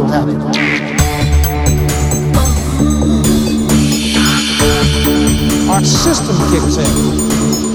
will. Our system kicks in.